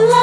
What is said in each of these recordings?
love.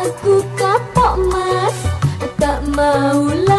Aku kapok mas Tak maulah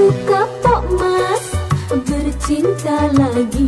Aku kapok mas Bercinta lagi.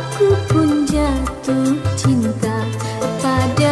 aku pun jatuh cinta pada